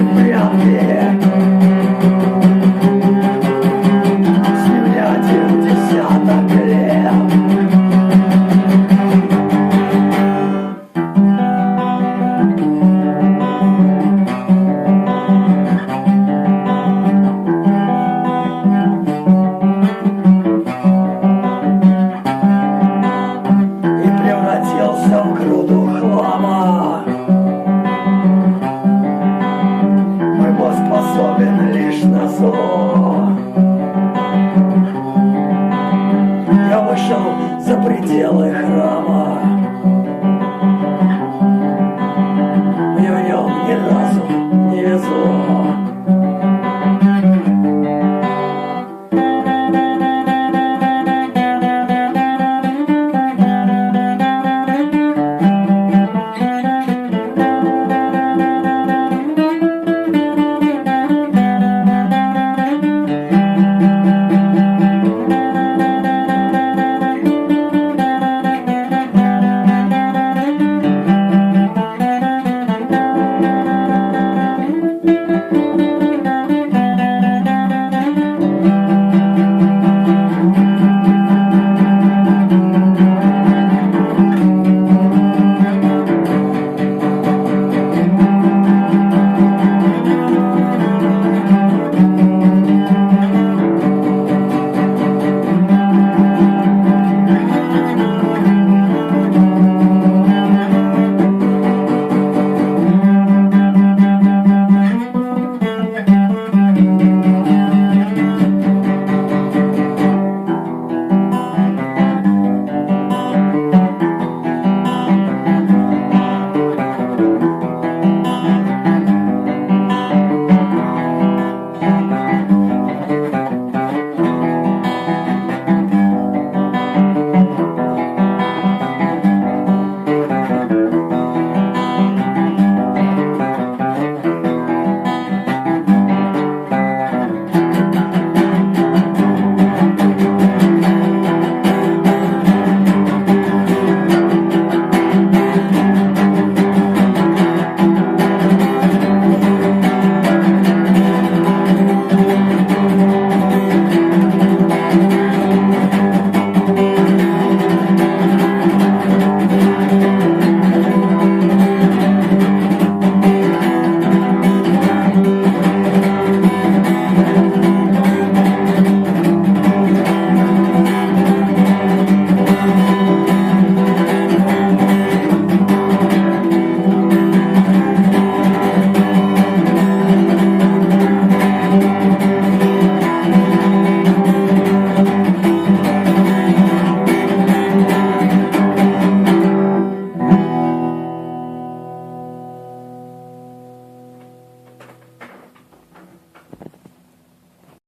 it. soul.